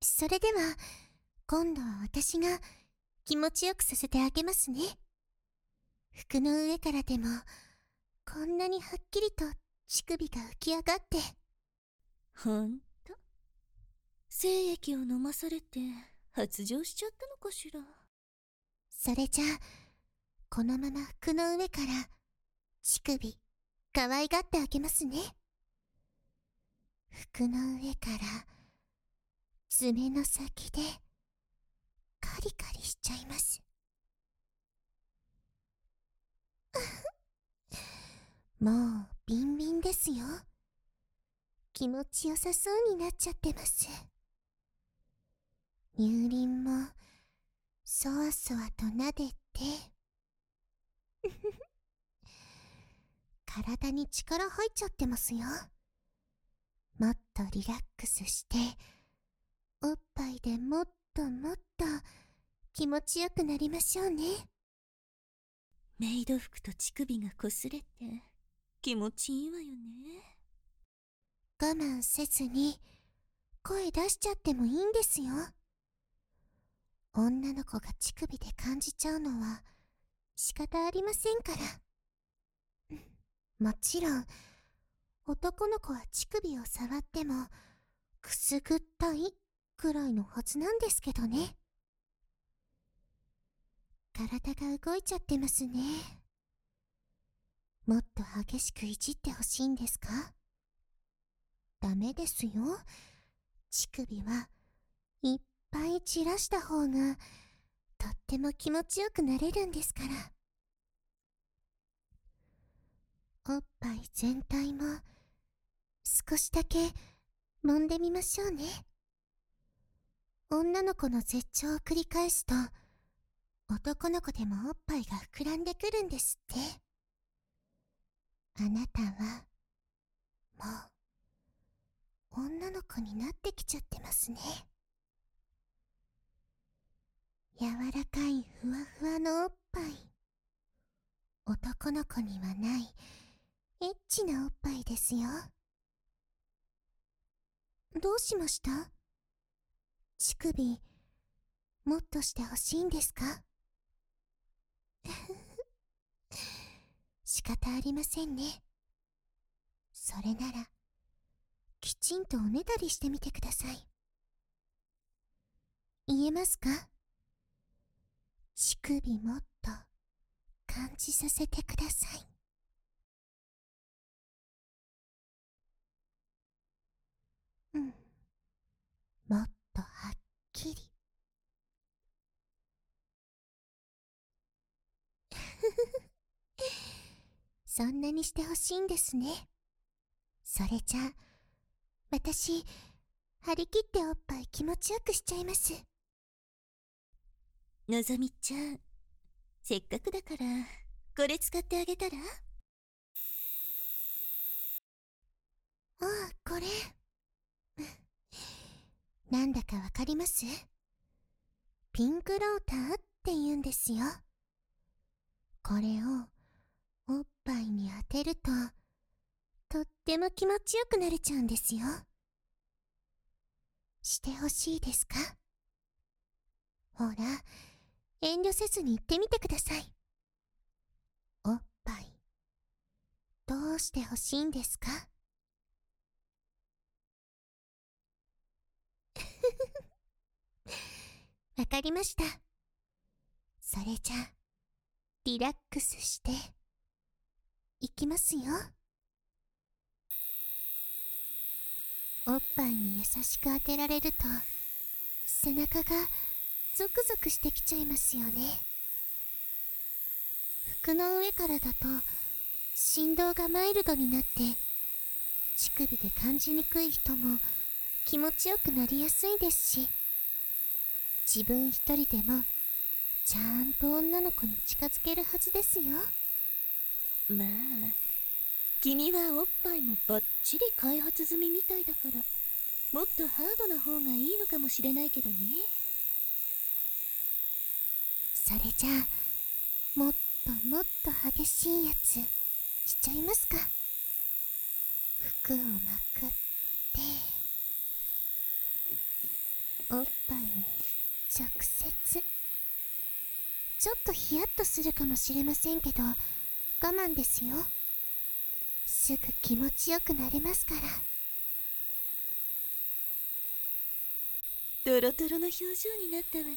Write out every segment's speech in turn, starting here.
それでは、今度は私が気持ちよくさせてあげますね。服の上からでも、こんなにはっきりと乳首が浮き上がって。ほんと？精液を飲まされて発情しちゃったのかしら？それじゃあ、このまま服の上から乳首、可愛がってあげますね。服の上から爪の先でカリカリしちゃいます。もうビンビンですよ。気持ちよさそうになっちゃってます。乳輪もそわそわと撫でて 体に力入っちゃってますよ。もっとリラックスして、おっぱいでもっともっと気持ちよくなりましょうね。メイド服と乳首が擦れて気持ちいいわよね。我慢せずに声出しちゃってもいいんですよ。女の子が乳首で感じちゃうのは仕方ありませんから。もちろん、男の子は乳首を触ってもくすぐったいくらいのはずなんですけどね。体が動いちゃってますね。もっと激しくいじってほしいんですか？ダメですよ。乳首はいっぱい散らした方がとっても気持ちよくなれるんですから。おっぱい全体も少しだけ揉んでみましょうね。女の子の絶頂を繰り返すと男の子でもおっぱいが膨らんでくるんですって。あなたはもう女の子になってきちゃってますね。柔らかいふわふわのおっぱい。男の子にはないエッチなおっぱいですよ。どうしました？乳首、もっとしてほしいんですか？仕方ありませんね。それなら、きちんとおねだりしてみてください。言えますか？乳首もっと感じさせてください。うん。もっとはっきり。そんなにしてほしいんですね。それじゃあ、私、張り切っておっぱい気持ちよくしちゃいます。のぞみちゃん、せっかくだから、これ使ってあげたら？ああ、これ。なんだかわかります？ピンクローターって言うんですよ。これをおっぱいに当てると、とっても気持ちよくなれちゃうんですよ。してほしいですか？ほら、遠慮せずに言ってみてください。おっぱい、どうしてほしいんですか？わかりました。それじゃ、リラックスして、いきますよ。おっぱいに優しく当てられると、背中がゾクゾクしてきちゃいますよね。服の上からだと振動がマイルドになって乳首で感じにくい人も気持ちよくなりやすいですし。自分一人でもちゃんと女の子に近づけるはずですよ。まあ君はおっぱいもバッチリ開発済みみたいだからもっとハードな方がいいのかもしれないけどねそれじゃあ、もっともっと激しいやつ、しちゃいますか。服をまくって。おっぱいに直接ちょっとヒヤッとするかもしれませんけど我慢ですよ。すぐ気持ちよくなれますから。トロトロの表情になったわね。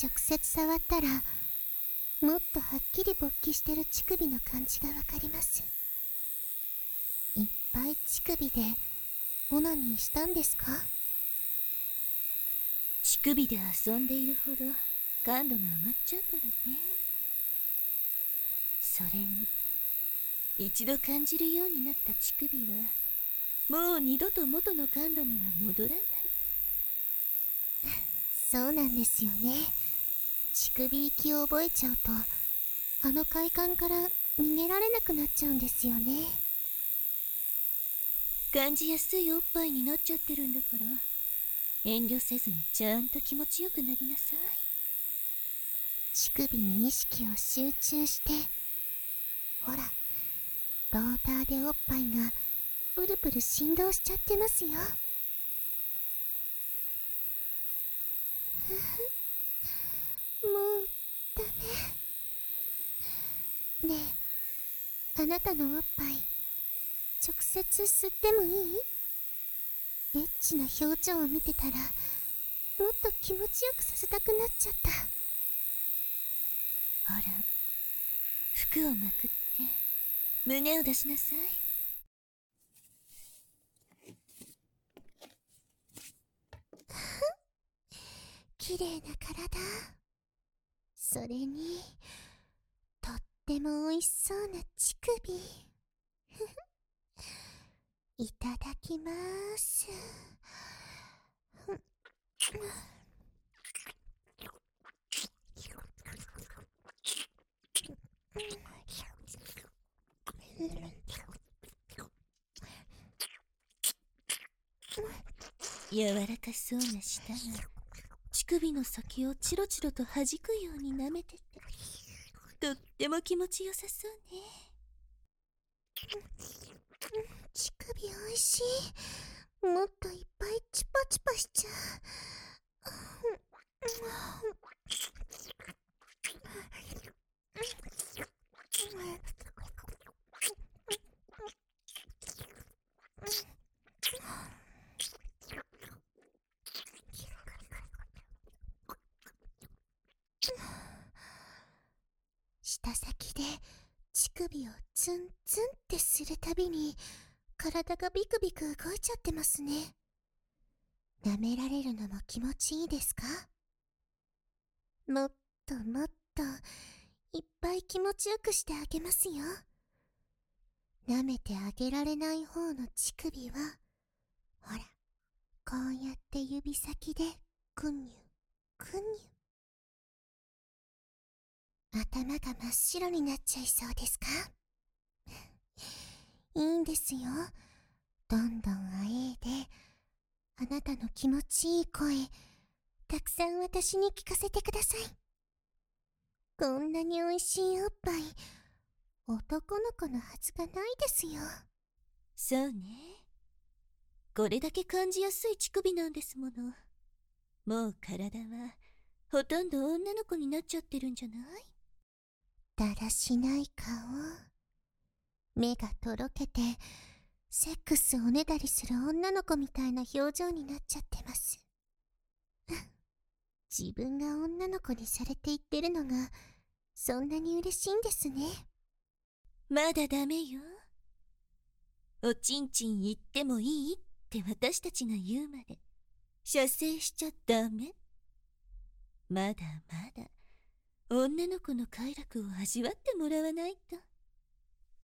直接触ったらもっとはっきり勃起してる乳首の感じがわかります。いっぱい乳首でオナニーしたんですか？乳首で遊んでいるほど感度が上がっちゃうからねそれに一度感じるようになった乳首はもう二度と元の感度には戻らない。そうなんですよね。乳首息を覚えちゃうとあの快感から逃げられなくなっちゃうんですよね。感じやすいおっぱいになっちゃってるんだから。遠慮せずにちゃんと気持ちよくなりなさい。乳首に意識を集中してほらローターでおっぱいがブルブル振動しちゃってますよ。もうダメ。ねえあなたのおっぱい直接吸ってもいい？エッチな表情を見てたらもっと気持ちよくさせたくなっちゃった。ほら服をまくって。胸を出しなさい。綺麗な体。それにとっても美味しそうな乳首。いただきます。柔らかそうな舌が。乳首の先をチロチロと弾くように舐めてて。とっても気持ちよさそうね。乳首美味しいもっといっぱいチュパチュパしちゃう舌先で乳首をツンツンってするたびに体がビクビク動いちゃってますね。舐められるのも気持ちいいですか？もっともっといっぱい気持ちよくしてあげますよ。舐めてあげられない方の乳首はほらこうやって指先でくんにゅくんにゅ頭が真っ白になっちゃいそうですか？いいんですよ。どんどんあえいで、あなたの気持ちいい声、たくさん私に聞かせてください。こんなに美味しいおっぱい、男の子のはずがないですよ。そうねこれだけ感じやすい乳首なんですものもう体はほとんど女の子になっちゃってるんじゃない？だらしない顔。目がとろけて、セックスおねだりする女の子みたいな表情になっちゃってます。自分が女の子にされていってるのが、そんなに嬉しいんですね。まだダメよおちんちん言ってもいい？って私たちが言うまで射精しちゃダメまだまだ女の子の快楽を味わってもらわないと。